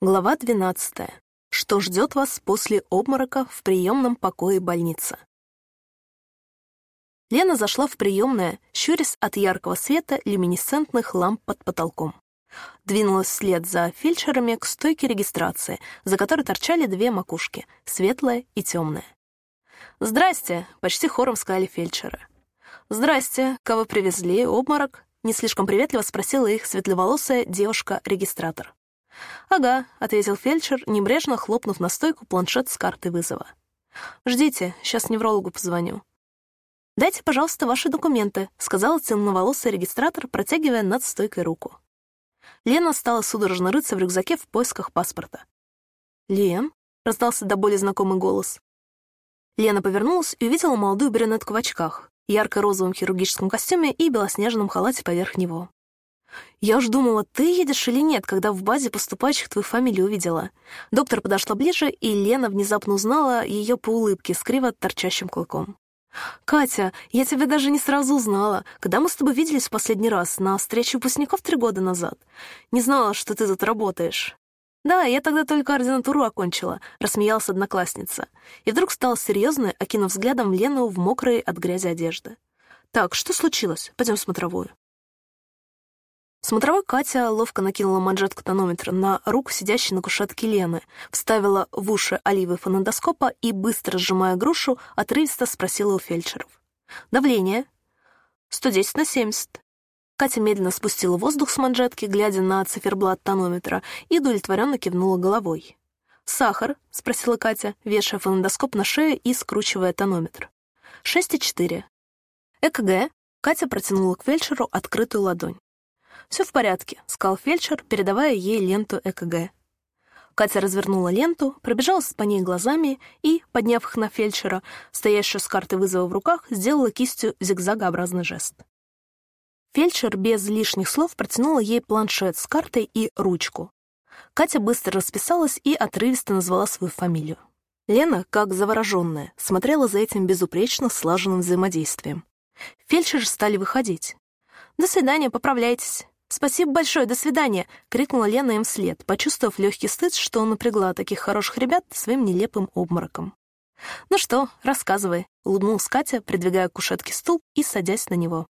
Глава 12. Что ждет вас после обморока в приемном покое больницы? Лена зашла в приемное, щурясь от яркого света люминесцентных ламп под потолком. Двинулась вслед за фельдшерами к стойке регистрации, за которой торчали две макушки, светлая и темная. «Здрасте!» — почти хором сказали фельдшеры. «Здрасте! Кого привезли? Обморок?» — не слишком приветливо спросила их светловолосая девушка-регистратор. «Ага», — ответил фельдшер, небрежно хлопнув на стойку планшет с картой вызова. «Ждите, сейчас неврологу позвоню». «Дайте, пожалуйста, ваши документы», — сказала темноволосый регистратор, протягивая над стойкой руку. Лена стала судорожно рыться в рюкзаке в поисках паспорта. «Лен?» — раздался до боли знакомый голос. Лена повернулась и увидела молодую брюнетку в очках, ярко-розовом хирургическом костюме и белоснежном халате поверх него. «Я уж думала, ты едешь или нет, когда в базе поступающих твою фамилию увидела». Доктор подошла ближе, и Лена внезапно узнала ее по улыбке с криво торчащим клыком. «Катя, я тебя даже не сразу узнала. Когда мы с тобой виделись в последний раз? На встрече выпускников три года назад. Не знала, что ты тут работаешь». «Да, я тогда только ординатуру окончила», — рассмеялась одноклассница. И вдруг стала серьезной, окинув взглядом Лену в мокрой от грязи одежды. «Так, что случилось? Пойдем в смотровую». Смотровой Катя ловко накинула манжетку тонометра на руку сидящей на кушетке Лены, вставила в уши оливы фонендоскопа и, быстро сжимая грушу, отрывисто спросила у фельдшеров. «Давление?» «110 на 70». Катя медленно спустила воздух с манжетки, глядя на циферблат тонометра, и удовлетворенно кивнула головой. «Сахар?» — спросила Катя, вешая фонендоскоп на шею и скручивая тонометр. «6,4». «ЭКГ?» — Катя протянула к фельдшеру открытую ладонь. «Все в порядке», — сказал фельдшер, передавая ей ленту ЭКГ. Катя развернула ленту, пробежалась по ней глазами и, подняв их на фельдшера, стоящую с картой вызова в руках, сделала кистью зигзагообразный жест. Фельдшер без лишних слов протянула ей планшет с картой и ручку. Катя быстро расписалась и отрывисто назвала свою фамилию. Лена, как завороженная, смотрела за этим безупречно слаженным взаимодействием. Фельдшеры стали выходить. «До свидания, поправляйтесь». «Спасибо большое, до свидания!» — крикнула Лена им вслед, почувствовав легкий стыд, что напрягла таких хороших ребят своим нелепым обмороком. «Ну что, рассказывай», — улыбнулась Катя, придвигая к кушетке стул и садясь на него.